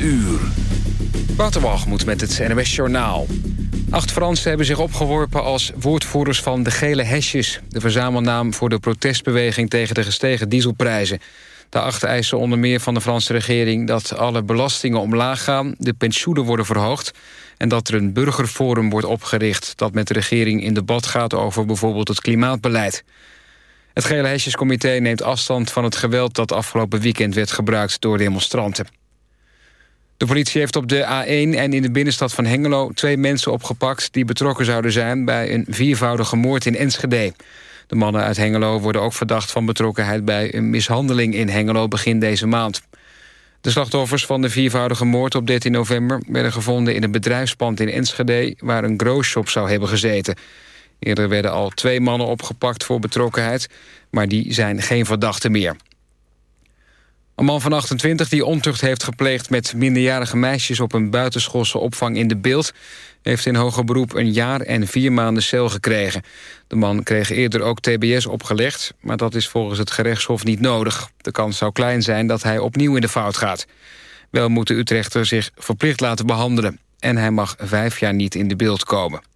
uur. moet met het NWS Journaal. Acht Fransen hebben zich opgeworpen als woordvoerders van de gele hesjes... de verzamelnaam voor de protestbeweging tegen de gestegen dieselprijzen. De acht eisen onder meer van de Franse regering... dat alle belastingen omlaag gaan, de pensioenen worden verhoogd... en dat er een burgerforum wordt opgericht... dat met de regering in debat gaat over bijvoorbeeld het klimaatbeleid. Het Gele Hesjescomité neemt afstand van het geweld... dat afgelopen weekend werd gebruikt door demonstranten. De politie heeft op de A1 en in de binnenstad van Hengelo... twee mensen opgepakt die betrokken zouden zijn... bij een viervoudige moord in Enschede. De mannen uit Hengelo worden ook verdacht van betrokkenheid... bij een mishandeling in Hengelo begin deze maand. De slachtoffers van de viervoudige moord op 13 november... werden gevonden in een bedrijfspand in Enschede... waar een growshop zou hebben gezeten. Eerder werden al twee mannen opgepakt voor betrokkenheid... maar die zijn geen verdachten meer. Een man van 28 die ontucht heeft gepleegd met minderjarige meisjes... op een buitenschoolse opvang in de beeld... heeft in hoger beroep een jaar en vier maanden cel gekregen. De man kreeg eerder ook tbs opgelegd... maar dat is volgens het gerechtshof niet nodig. De kans zou klein zijn dat hij opnieuw in de fout gaat. Wel moet de Utrechter zich verplicht laten behandelen... en hij mag vijf jaar niet in de beeld komen.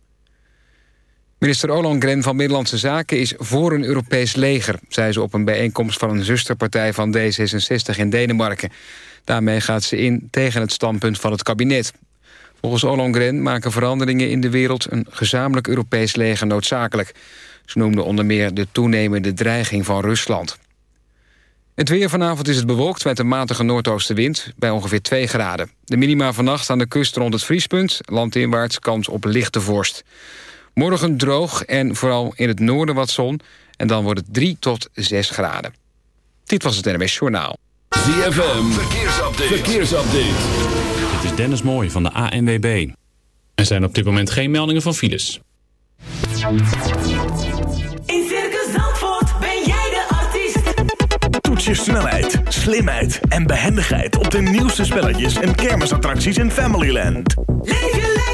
Minister Ollongren van Middellandse Zaken is voor een Europees leger... zei ze op een bijeenkomst van een zusterpartij van D66 in Denemarken. Daarmee gaat ze in tegen het standpunt van het kabinet. Volgens Ollongren maken veranderingen in de wereld... een gezamenlijk Europees leger noodzakelijk. Ze noemde onder meer de toenemende dreiging van Rusland. Het weer vanavond is het bewolkt met een matige noordoostenwind... bij ongeveer 2 graden. De minima vannacht aan de kust rond het vriespunt. Landinwaarts kans op lichte vorst. Morgen droog en vooral in het noorden wat zon. En dan wordt het 3 tot 6 graden. Dit was het NMS Journaal. ZFM, verkeersupdate. verkeersupdate. Dit is Dennis Mooij van de ANWB. Er zijn op dit moment geen meldingen van files. In Circus Zandvoort ben jij de artiest. Toets je snelheid, slimheid en behendigheid... op de nieuwste spelletjes en kermisattracties in Familyland. Leef je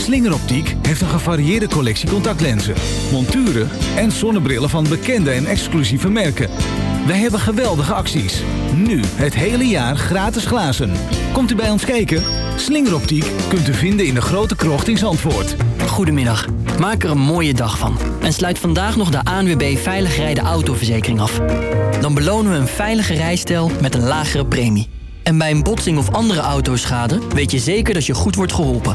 Slingeroptiek heeft een gevarieerde collectie contactlenzen, monturen en zonnebrillen van bekende en exclusieve merken. Wij hebben geweldige acties. Nu het hele jaar gratis glazen. Komt u bij ons kijken? Slingeroptiek kunt u vinden in de grote krocht in Zandvoort. Goedemiddag. Maak er een mooie dag van. En sluit vandaag nog de ANWB Veilig Rijden Autoverzekering af. Dan belonen we een veilige rijstijl met een lagere premie. En bij een botsing of andere autoschade weet je zeker dat je goed wordt geholpen.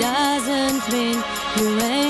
Doesn't mean you ain't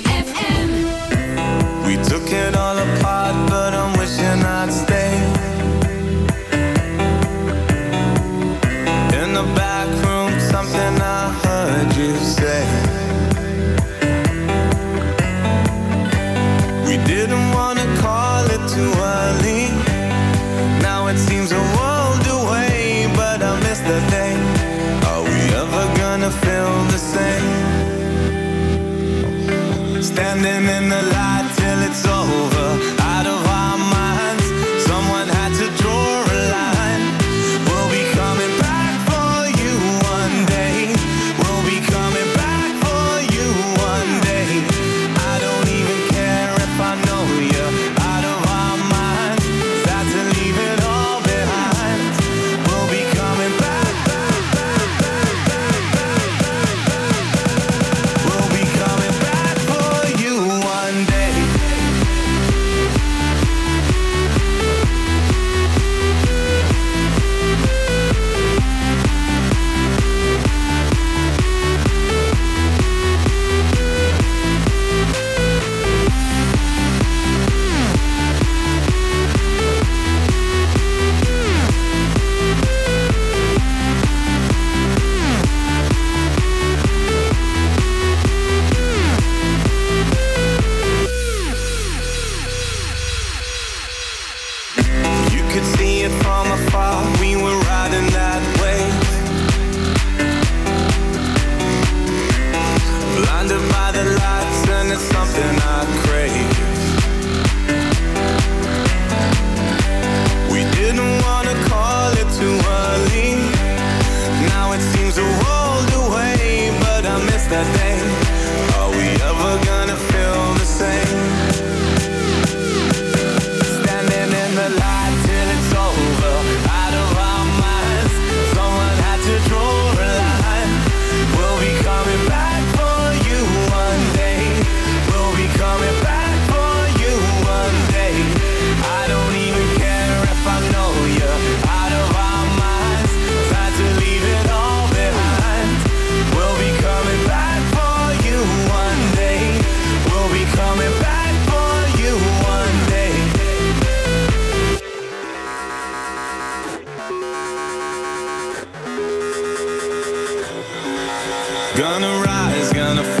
Gonna rise, gonna fall.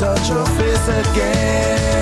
touch your face again.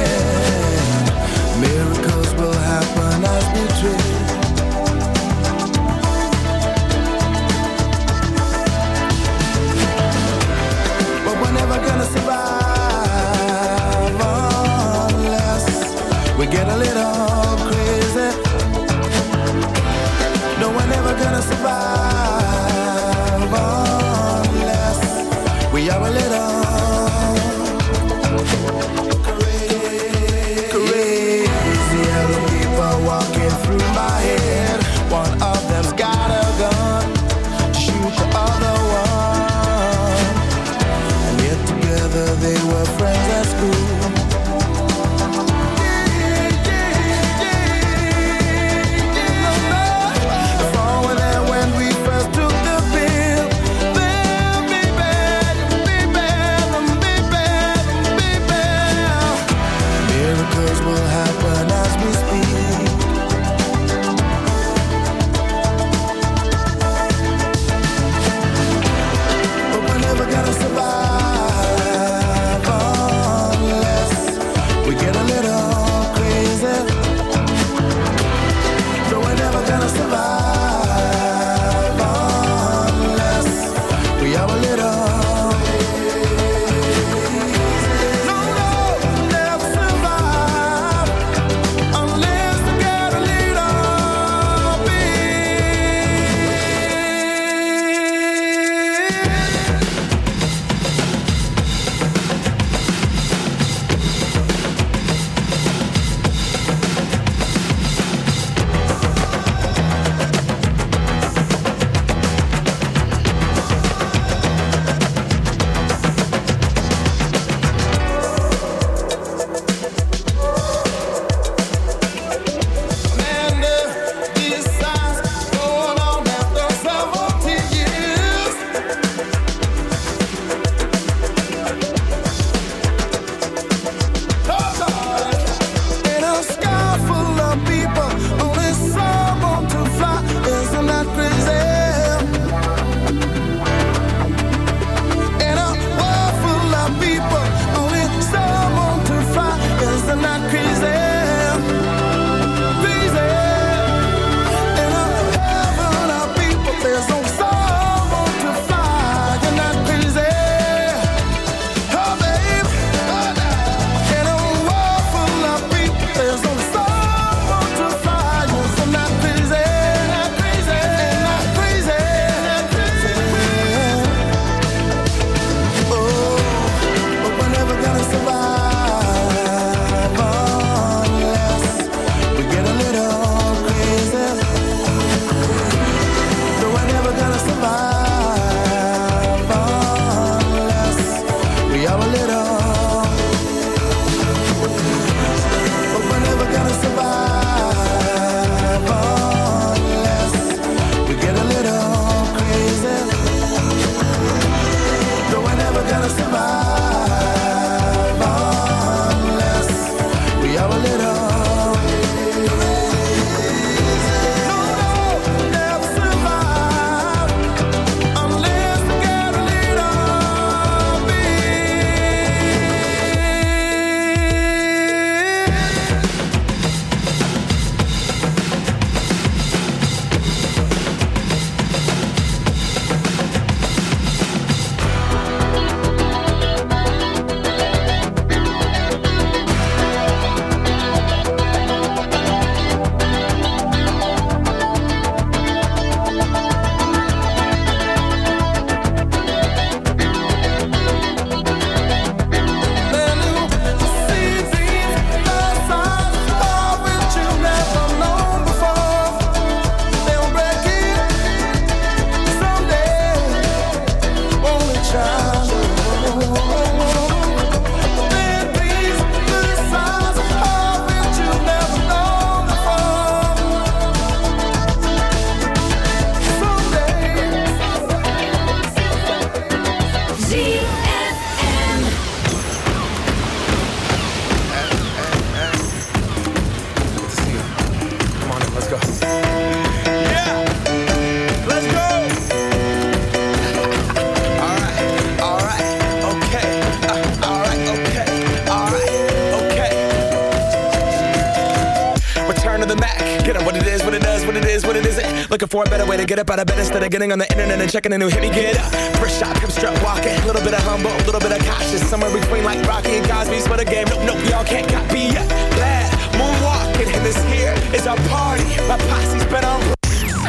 Getting on the internet and checking a new hit me get up. First shot, come strut walking. A little bit of humble, a little bit of cautious. Somewhere between like Rocky and Cosby's for the game. Nope, nope, y'all can't copy yet. Bad moonwalking, and this here is our party. My posse's been on.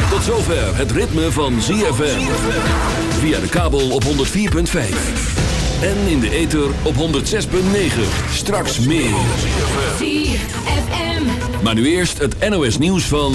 Tot zover het ritme van ZFM. Via de kabel op 104.5. En in de ether op 106.9. Straks meer. ZFM. Maar nu eerst het NOS nieuws van...